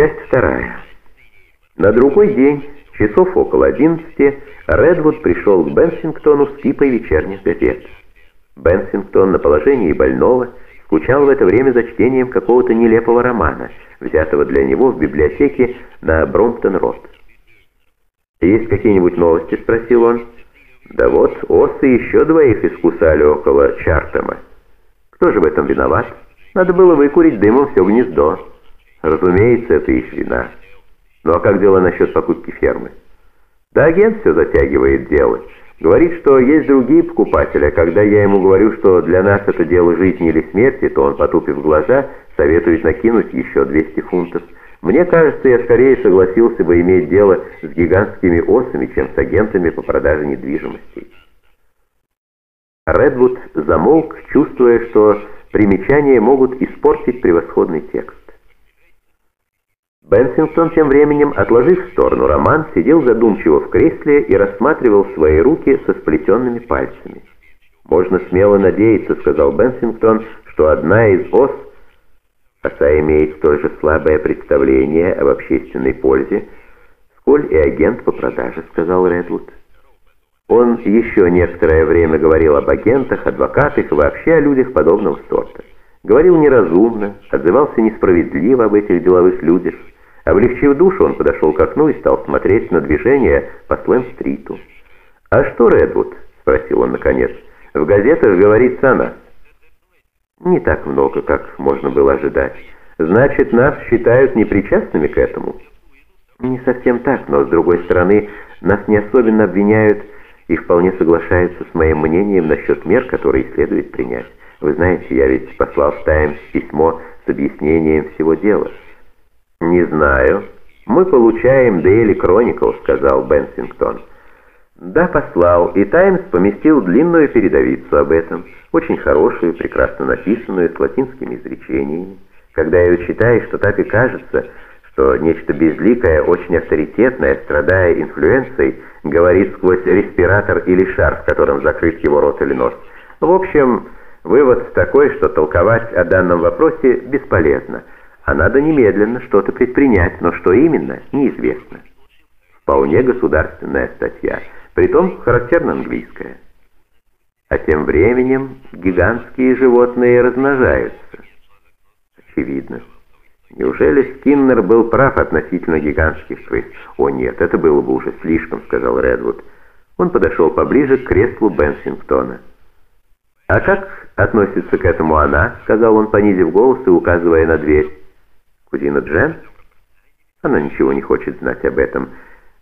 Часть вторая. На другой день, часов около одиннадцати, Редвуд пришел к Бенсингтону с кипой вечерних газет. Бенсингтон на положении больного скучал в это время за чтением какого-то нелепого романа, взятого для него в библиотеке на Бромптон-Рот. «Есть какие-нибудь новости?» — спросил он. «Да вот, осы еще двоих искусали около Чартема. Кто же в этом виноват? Надо было выкурить дымом все гнездо. Разумеется, это их вина. Ну а как дело насчет покупки фермы? Да агент все затягивает дело. Говорит, что есть другие покупатели, а когда я ему говорю, что для нас это дело жизни или смерти, то он, потупив глаза, советует накинуть еще 200 фунтов. Мне кажется, я скорее согласился бы иметь дело с гигантскими осами, чем с агентами по продаже недвижимости. Редвуд замолк, чувствуя, что примечания могут испортить превосходный текст. Бенсингтон тем временем, отложив в сторону роман, сидел задумчиво в кресле и рассматривал свои руки со сплетенными пальцами. «Можно смело надеяться», — сказал Бенсингтон, «что одна из ос, оса имеет столь же слабое представление об общественной пользе, сколь и агент по продаже», — сказал Редвуд. Он еще некоторое время говорил об агентах, адвокатах и вообще о людях подобного сорта. Говорил неразумно, отзывался несправедливо об этих деловых людях. Облегчив душу, он подошел к окну и стал смотреть на движение по Слэм-стриту. «А что, Редвуд?» — спросил он наконец. «В газетах говорится нас». «Не так много, как можно было ожидать. Значит, нас считают непричастными к этому?» «Не совсем так, но, с другой стороны, нас не особенно обвиняют и вполне соглашаются с моим мнением насчет мер, которые следует принять. Вы знаете, я ведь послал в «Таймс» письмо с объяснением всего дела». «Не знаю. Мы получаем Daily Chronicle», — сказал Бенсингтон. «Да, послал, и «Таймс» поместил длинную передовицу об этом, очень хорошую, прекрасно написанную, с латинскими изречениями. Когда ее читаешь, то так и кажется, что нечто безликое, очень авторитетное, страдая инфлюенцией, говорит сквозь респиратор или шар, в котором закрыт его рот или нос. В общем, вывод такой, что толковать о данном вопросе бесполезно — а надо немедленно что-то предпринять, но что именно, неизвестно. Вполне государственная статья, притом характерно английская. А тем временем гигантские животные размножаются. Очевидно. Неужели Скиннер был прав относительно гигантских крыс? О нет, это было бы уже слишком, сказал Редвуд. Он подошел поближе к креслу Бенсингтона. «А как относится к этому она?» — сказал он, понизив голос и указывая на дверь. Кузина Джен? Она ничего не хочет знать об этом.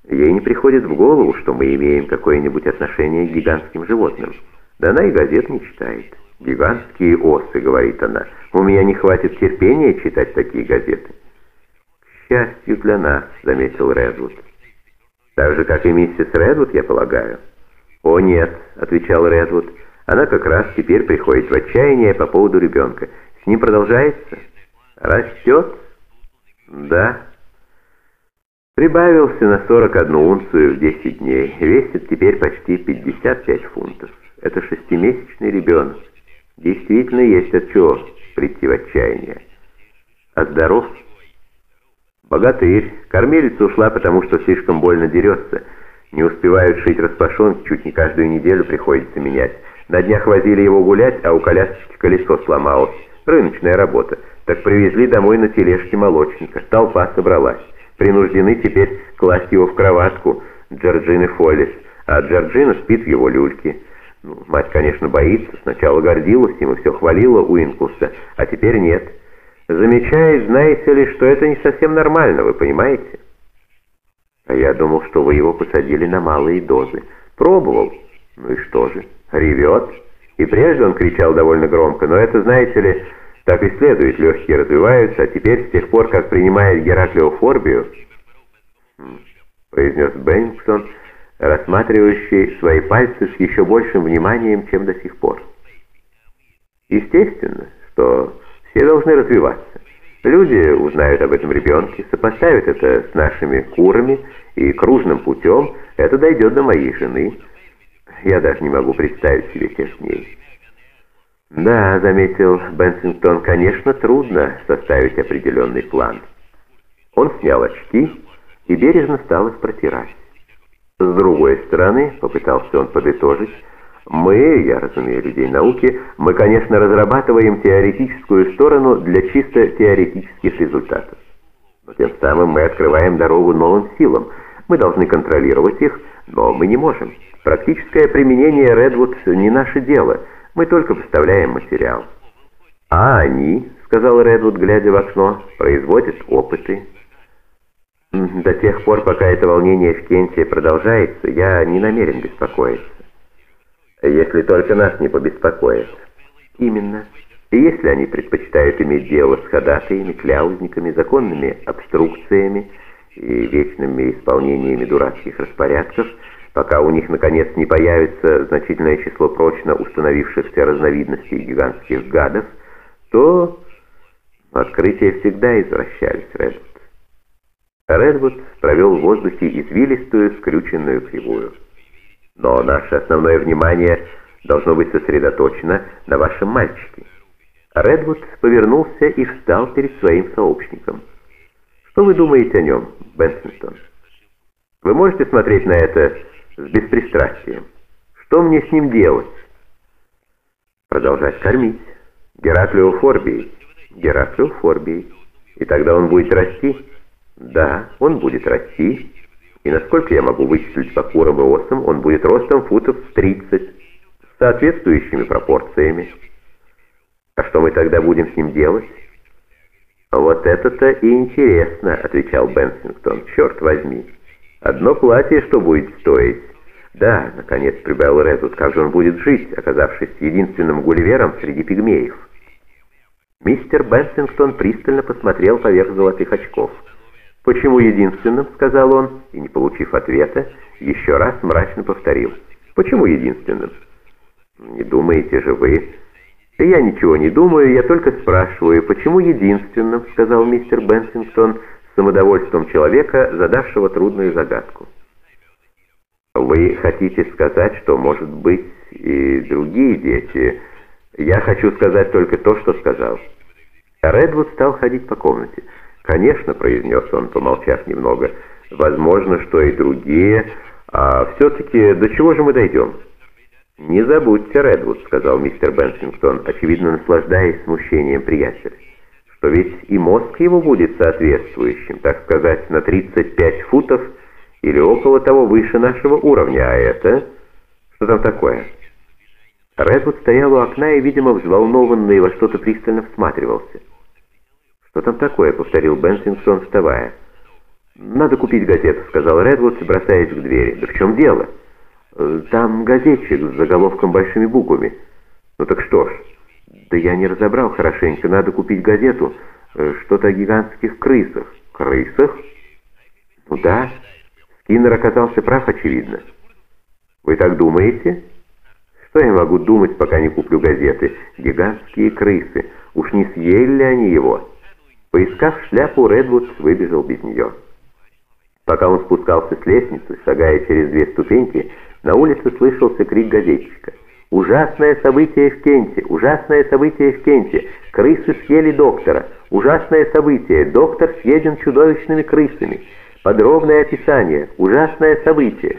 Ей не приходит в голову, что мы имеем какое-нибудь отношение к гигантским животным. Да она и газет не читает. «Гигантские осы», — говорит она. «У меня не хватит терпения читать такие газеты». «К счастью для нас», — заметил Редвуд. «Так же, как и миссис Редвуд, я полагаю». «О, нет», — отвечал Редвуд. «Она как раз теперь приходит в отчаяние по поводу ребенка. С ним продолжается?» «Растет?» Да. Прибавился на 41 унцию в 10 дней. Весит теперь почти 55 фунтов. Это шестимесячный ребенок. Действительно есть от чего прийти в отчаяние. А здоров? Богатырь. Кормилица ушла, потому что слишком больно дерется. Не успевают шить распашонки, чуть не каждую неделю приходится менять. На днях возили его гулять, а у колясочки колесо сломалось. Рыночная работа. Так привезли домой на тележке молочника. Толпа собралась. Принуждены теперь класть его в кроватку Джорджины Фоллис, а Джорджина спит в его люльке. Ну, мать, конечно, боится. Сначала гордилась и все хвалила Уинкуса, а теперь нет. Замечает, знаете ли, что это не совсем нормально, вы понимаете? А я думал, что вы его посадили на малые дозы. Пробовал. Ну и что же? Ревет. И прежде он кричал довольно громко, но это, знаете ли, так и следует, легкие развиваются, а теперь, с тех пор, как принимает Гераклеофорбию, произнес Беннингсон, рассматривающий свои пальцы с еще большим вниманием, чем до сих пор. Естественно, что все должны развиваться. Люди узнают об этом ребенке, сопоставят это с нашими курами, и кружным путем это дойдет до моей жены. Я даже не могу представить себе тех дней. «Да», — заметил Бенсингтон, — «конечно, трудно составить определенный план». Он снял очки и бережно стал их протирать. С другой стороны, попытался он подытожить, мы, я разумею людей науки, мы, конечно, разрабатываем теоретическую сторону для чисто теоретических результатов. Но тем самым мы открываем дорогу новым силам. Мы должны контролировать их, но мы не можем. Практическое применение Redwood не наше дело. Мы только поставляем материал. А они, сказал Редвуд, глядя в окно, производят опыты. До тех пор, пока это волнение в Кенте продолжается, я не намерен беспокоиться. Если только нас не побеспокоит. Именно. И если они предпочитают иметь дело с ходатаями, кляузниками, законными обструкциями и вечными исполнениями дурацких распорядков, пока у них, наконец, не появится значительное число прочно установившихся разновидностей гигантских гадов, то открытия всегда извращались, Редвуд. Редвуд провел в воздухе извилистую, скрюченную кривую. Но наше основное внимание должно быть сосредоточено на вашем мальчике. Редвуд повернулся и встал перед своим сообщником. Что вы думаете о нем, Бенсингтон? Вы можете смотреть на это с беспристрастием? Что мне с ним делать? Продолжать кормить. Гераклио Форбий. И тогда он будет расти? Да, он будет расти. И насколько я могу вычислить по курам и осам, он будет ростом футов 30, с соответствующими пропорциями. А что мы тогда будем с ним делать? «Вот это-то и интересно», — отвечал Бенсингтон. «Черт возьми! Одно платье что будет стоить?» «Да», — наконец прибавил Резут, — «как же он будет жить, оказавшись единственным гулливером среди пигмеев?» Мистер Бенсингтон пристально посмотрел поверх золотых очков. «Почему единственным?» — сказал он, и, не получив ответа, еще раз мрачно повторил. «Почему единственным?» «Не думаете же вы...» «Я ничего не думаю, я только спрашиваю, почему единственным?» — сказал мистер Бенсингтон с самодовольством человека, задавшего трудную загадку. «Вы хотите сказать, что, может быть, и другие дети...» «Я хочу сказать только то, что сказал». Редвуд стал ходить по комнате. «Конечно», — произнес он, помолчав немного, — «возможно, что и другие, а все-таки до чего же мы дойдем?» «Не забудьте, Редвуд», — сказал мистер Бенсингтон, очевидно наслаждаясь смущением приятеля, «что ведь и мозг его будет соответствующим, так сказать, на 35 футов или около того выше нашего уровня, а это... Что там такое?» Редвуд стоял у окна и, видимо, взволнованный во что-то пристально всматривался. «Что там такое?» — повторил Бенсингтон, вставая. «Надо купить газету», — сказал Редвуд, бросаясь к двери. «Да в чем дело?» «Э, «Там газетчик с заголовком большими буквами». «Ну так что ж?» «Да я не разобрал хорошенько. Надо купить газету. Э, что-то о гигантских крысах». «Крысах?» «Ну да. Скиннер оказался прав, очевидно». «Вы так думаете?» «Что я могу думать, пока не куплю газеты? Гигантские крысы. Уж не съели ли они его?» Поискав шляпу, Редвуд выбежал без нее. Пока он спускался с лестницы, шагая через две ступеньки, на улице слышался крик газетчика. «Ужасное событие в Кенте! Ужасное событие в Кенте! Крысы съели доктора! Ужасное событие! Доктор съеден чудовищными крысами! Подробное описание! Ужасное событие!»